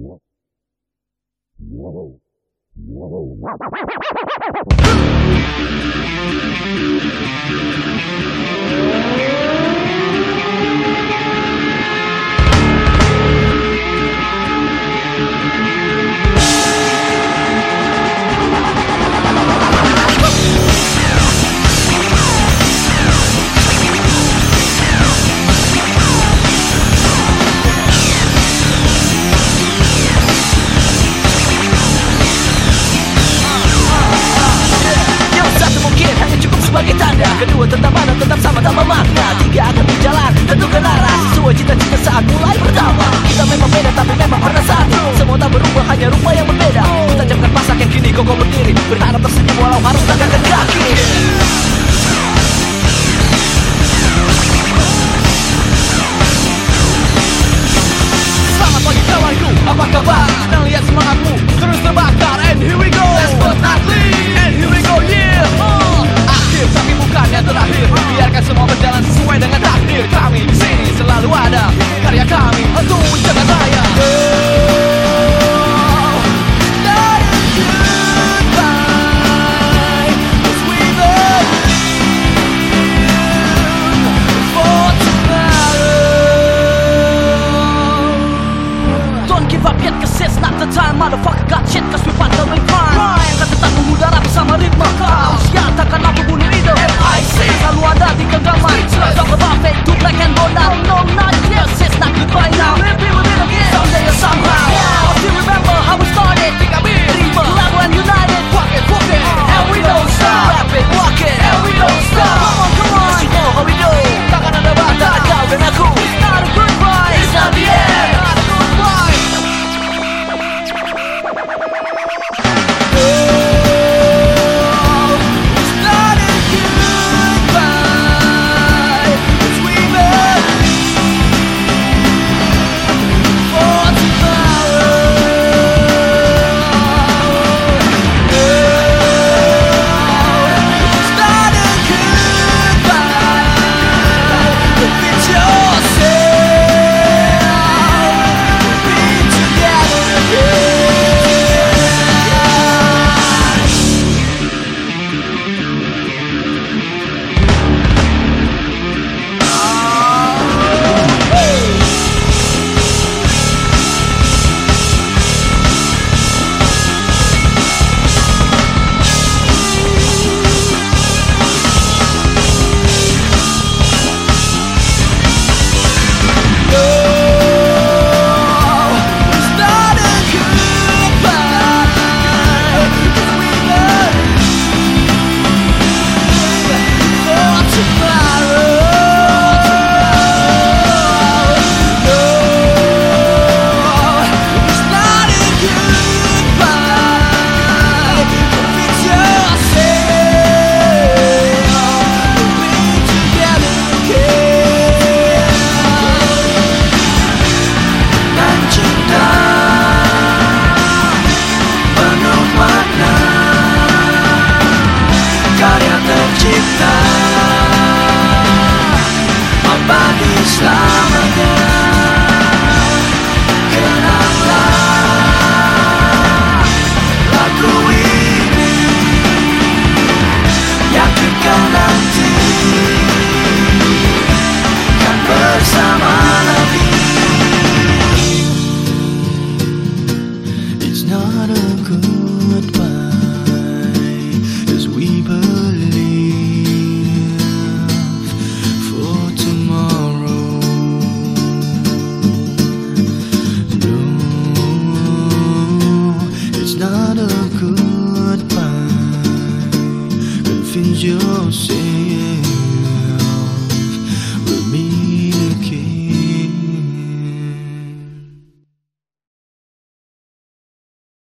Нет. Нет. Нет. Нет. sebagai tanda. Kedua tetap ada tetap sama tanpa makna. Tiga akan berjalan tentu arah. Sesuai cita-cita saat mulai pertama. Kita memang beda tapi memang pernah satu. Semua tak berubah hanya rupa yang berbeda. Kita jamkan pasak yang kini kokoh berdiri. Berharap tersenyum walau harus takkan Schlag. not a goodbye. Confuse yourself.